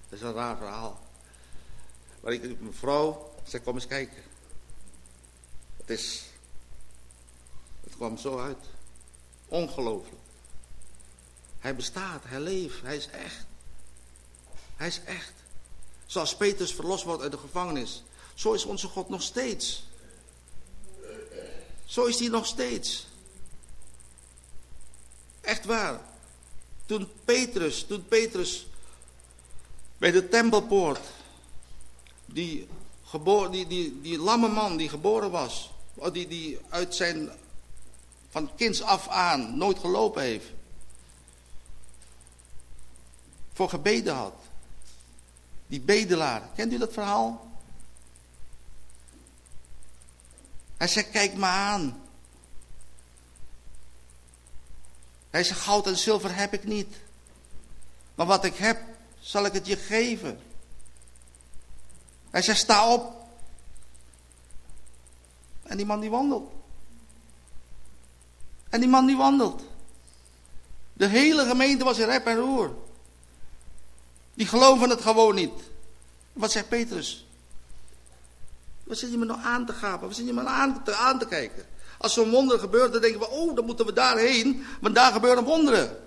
Dat is een raar verhaal. Maar ik, mijn vrouw zei, kom eens kijken. Het is, het kwam zo uit. Ongelooflijk. Hij bestaat, hij leeft, hij is echt. Hij is echt. Zoals Petrus verlost wordt uit de gevangenis. Zo is onze God nog steeds. Zo is hij nog steeds. Echt waar. Toen Petrus, toen Petrus bij de tempelpoort, die, die, die, die lamme man die geboren was, die, die uit zijn, van kinds af aan nooit gelopen heeft, voor gebeden had. Die bedelaar, kent u dat verhaal? Hij zegt, kijk me aan. Hij zegt, goud en zilver heb ik niet. Maar wat ik heb, zal ik het je geven. Hij zegt, sta op. En die man die wandelt. En die man die wandelt. De hele gemeente was in rep en roer. Die geloven het gewoon niet. Wat zegt Petrus? Wat zit je me nou aan te gapen? Wat zit je me aan te, aan te kijken? Als zo'n wonder gebeurt, dan denken we, oh, dan moeten we daarheen, want daar gebeuren wonderen.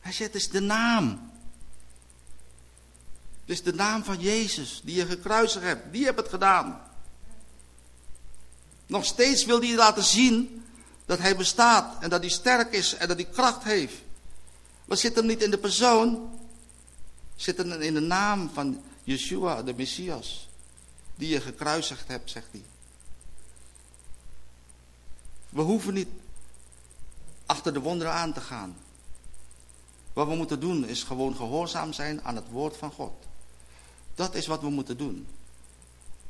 Hij zegt, het is de naam. Het is de naam van Jezus, die je gekruisigd hebt. Die hebt het gedaan. Nog steeds wil hij laten zien dat hij bestaat en dat hij sterk is en dat hij kracht heeft. Wat zit niet in de persoon? Zit hem in de naam van Yeshua, de Messias. Die je gekruisigd hebt, zegt hij. We hoeven niet achter de wonderen aan te gaan. Wat we moeten doen is gewoon gehoorzaam zijn aan het woord van God. Dat is wat we moeten doen.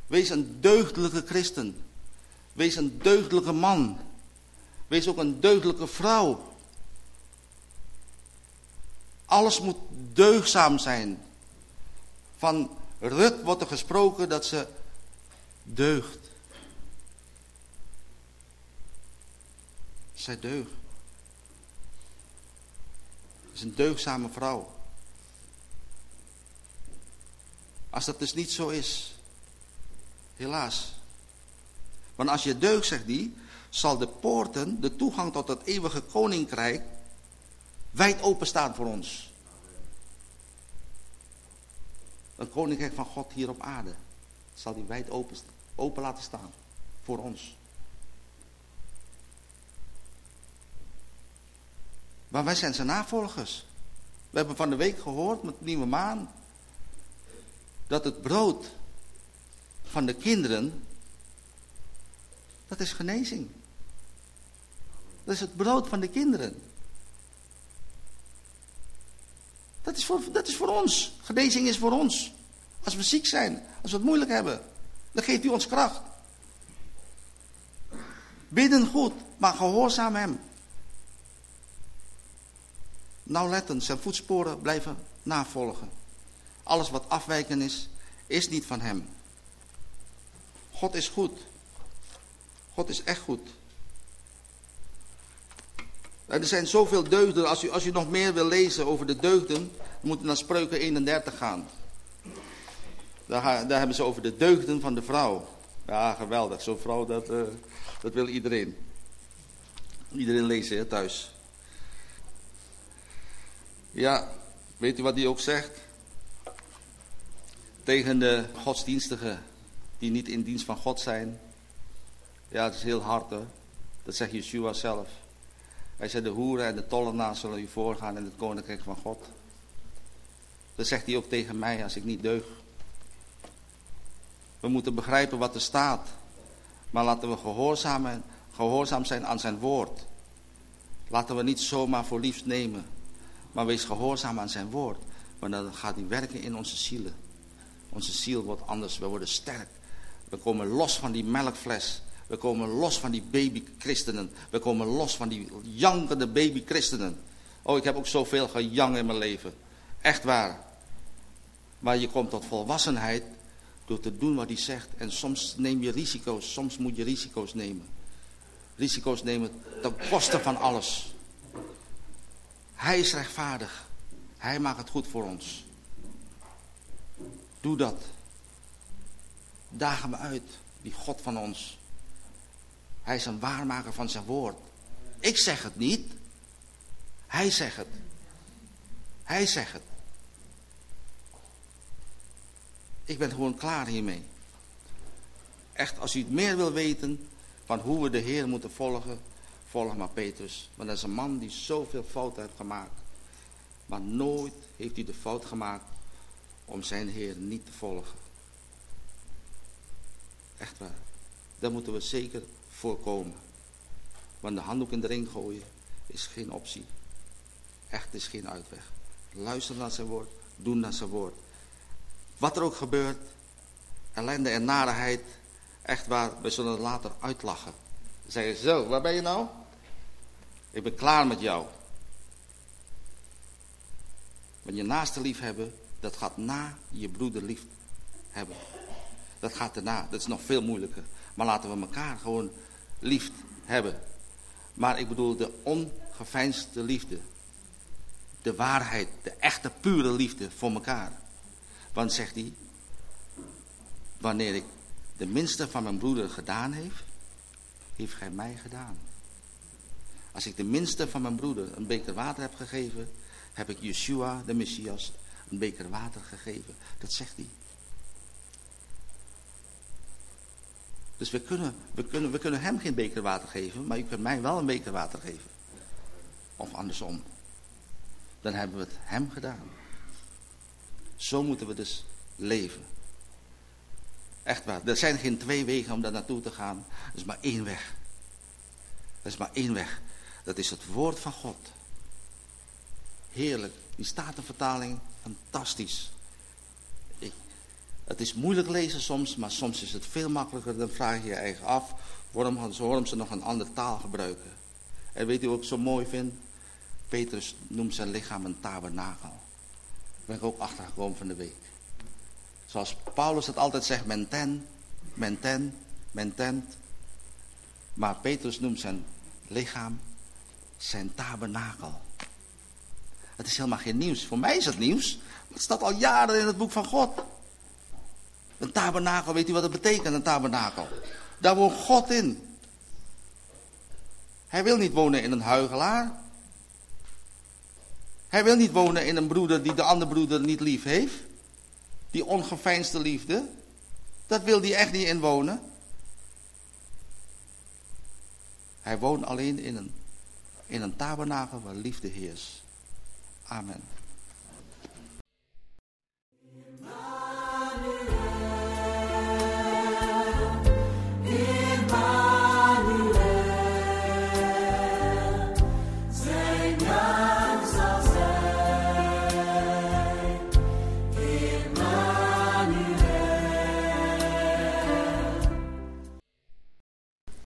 Wees een deugdelijke christen. Wees een deugdelijke man. Wees ook een deugdelijke vrouw. Alles moet deugzaam zijn. Van Rut wordt er gesproken dat ze deugt. Zij deugt. Is een deugzame vrouw. Als dat dus niet zo is, helaas. Want als je deugt, zegt die, zal de poorten, de toegang tot het eeuwige koninkrijk, wijd openstaan voor ons. Een koninkrijk van God hier op aarde zal die wijd open, open laten staan voor ons. Maar wij zijn zijn navolgers. We hebben van de week gehoord met Nieuwe Maan. dat het brood van de kinderen, dat is genezing. Dat is het brood van de kinderen. Dat is, voor, dat is voor ons. Genezing is voor ons. Als we ziek zijn, als we het moeilijk hebben, dan geeft u ons kracht. Bidden goed, maar gehoorzaam hem. Nauwlettend zijn voetsporen blijven navolgen. Alles wat afwijken is, is niet van hem. God is goed. God is echt goed. Er zijn zoveel deugden. Als u, als u nog meer wil lezen over de deugden, moet u naar Spreuken 31 gaan. Daar, daar, hebben ze over de deugden van de vrouw. Ja, geweldig. Zo'n vrouw, dat, uh, dat wil iedereen. Iedereen lezen hè, thuis. Ja, weet u wat hij ook zegt? Tegen de godsdienstigen die niet in dienst van God zijn. Ja, het is heel hard hoor. Dat zegt Yeshua zelf. Hij zei, de hoeren en de tollenaars zullen u voorgaan in het koninkrijk van God. Dat zegt hij ook tegen mij als ik niet deug. We moeten begrijpen wat er staat. Maar laten we gehoorzaam, gehoorzaam zijn aan zijn woord. Laten we niet zomaar voor liefst nemen. Maar wees gehoorzaam aan zijn woord. Want dan gaat hij werken in onze zielen. Onze ziel wordt anders. We worden sterk. We komen los van die melkfles. We komen los van die babychristenen. We komen los van die jankende babychristenen. Oh, ik heb ook zoveel gejang in mijn leven. Echt waar. Maar je komt tot volwassenheid door te doen wat hij zegt. En soms neem je risico's. Soms moet je risico's nemen. Risico's nemen ten koste van alles. Hij is rechtvaardig. Hij maakt het goed voor ons. Doe dat. Dagen we uit, die God van ons. Hij is een waarmaker van zijn woord. Ik zeg het niet. Hij zegt het. Hij zegt het. Ik ben gewoon klaar hiermee. Echt, als u het meer wil weten van hoe we de Heer moeten volgen, volg maar Petrus. Want dat is een man die zoveel fouten heeft gemaakt. Maar nooit heeft hij de fout gemaakt om zijn Heer niet te volgen. Echt waar. Daar moeten we zeker voorkomen. Want de handdoek in de ring gooien is geen optie. Echt is geen uitweg. Luister naar zijn woord. Doen naar zijn woord. Wat er ook gebeurt. Ellende en narigheid. Echt waar. We zullen het later uitlachen. Dan zeggen ze zo. Waar ben je nou? Ik ben klaar met jou. Want je naaste lief hebben. Dat gaat na je broeder lief hebben. Dat gaat erna. Dat is nog veel moeilijker. Maar laten we elkaar gewoon lief hebben. Maar ik bedoel de ongeveinsde liefde. De waarheid, de echte pure liefde voor elkaar. Want zegt hij, wanneer ik de minste van mijn broeder gedaan heeft, heeft gij mij gedaan. Als ik de minste van mijn broeder een beker water heb gegeven, heb ik Yeshua, de Messias, een beker water gegeven. Dat zegt hij. Dus we kunnen, we, kunnen, we kunnen hem geen beker water geven, maar u kunt mij wel een beker water geven. Of andersom. Dan hebben we het hem gedaan. Zo moeten we dus leven. Echt waar. Er zijn geen twee wegen om daar naartoe te gaan. Er is maar één weg. Er is maar één weg. Dat is het woord van God. Heerlijk. Die statenvertaling, fantastisch. Het is moeilijk lezen soms, maar soms is het veel makkelijker. Dan vraag je je eigen af, waarom, waarom ze nog een andere taal gebruiken. En weet u wat ik zo mooi vind? Petrus noemt zijn lichaam een tabernakel. Daar ben ik ook achtergekomen van de week. Zoals Paulus het altijd zegt, menten, menten, mentent. Maar Petrus noemt zijn lichaam zijn tabernakel. Het is helemaal geen nieuws. Voor mij is het nieuws. Het staat al jaren in het boek van God. Een tabernakel, weet u wat het betekent, een tabernakel? Daar woont God in. Hij wil niet wonen in een huigelaar. Hij wil niet wonen in een broeder die de andere broeder niet lief heeft. Die ongeveinsde liefde. Dat wil hij echt niet inwonen. Hij woont alleen in een, in een tabernakel waar liefde heerst. Amen.